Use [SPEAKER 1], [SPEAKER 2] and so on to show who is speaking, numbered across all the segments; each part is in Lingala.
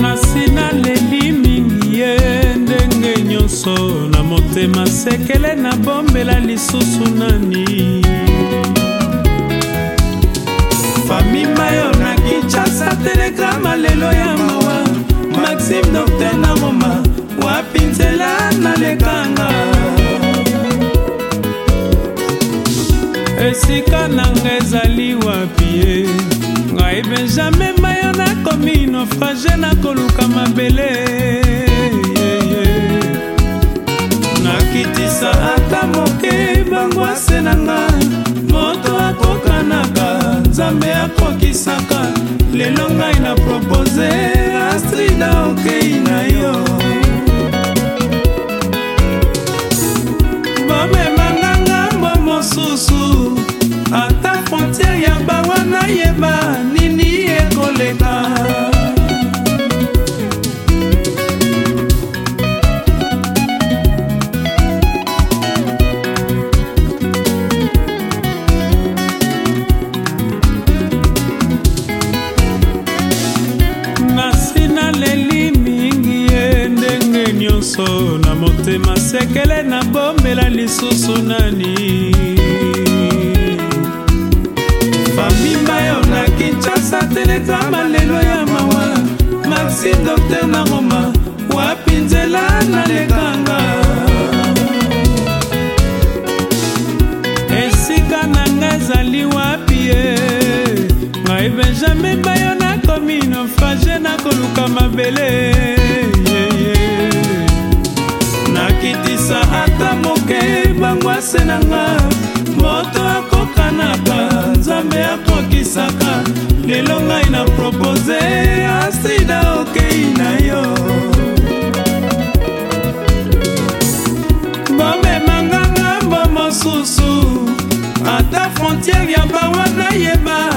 [SPEAKER 1] nasina leli mingi ye ndenge nyonso na motema sekele na bombela lisusu nani famima yo na kinshasa telegrama lelo ya mawa maxime docter na moma wapi nzela nalekanga esika na ngai ezali wapi ye ngai benjamin mayo nakomi naufrage nakoluka mabele nakitisa ata moke bangwase na nga moto akokanaka nzambe akokisaka lelo ngai na propose astrida okei na yo sekele nabombela lisusu nani famimba yo na kinshasa teletama lelo ya mawa maxi dokter na roma wapi nzela nalekanga esika na ngai ezali wapi ye ngai benjamin bayo nakomi naufrage nakoluka mabele kopesa ata moke bangwase na nga moto akokanaka nzambe akokisaka lelo ngai na propose asida okei na yo bomemanga ngambo mosusu ata frontiere ya bawa nayeba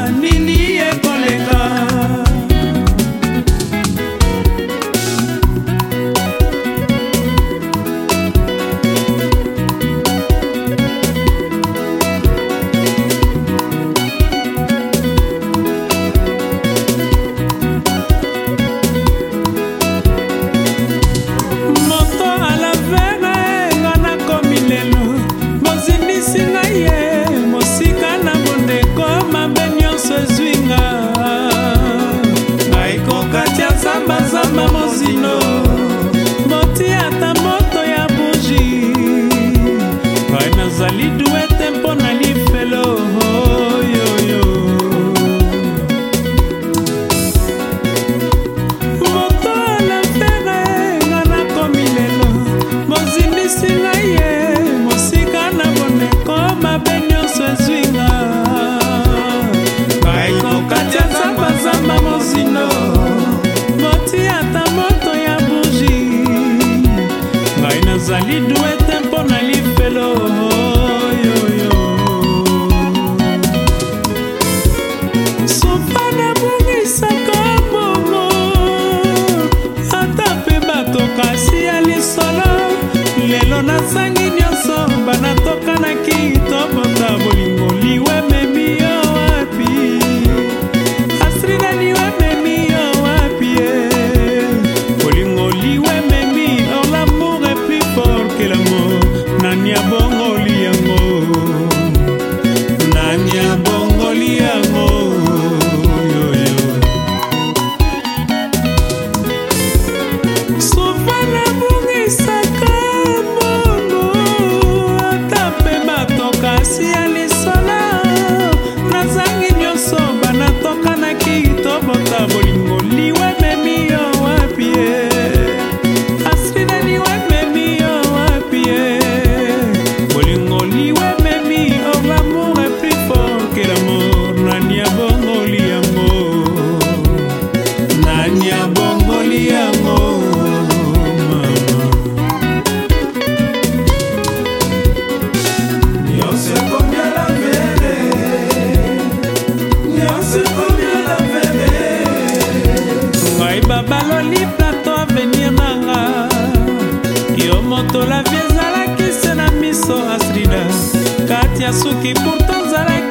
[SPEAKER 1] nani abongoli yango nani abongoli yango yoyo sofa nabungisaka bomo ata mpe batokasi ya lisolo nazangi nyonso banatokanaki tobota bolingo liwa minha que por todos areia.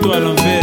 [SPEAKER 1] comme toi à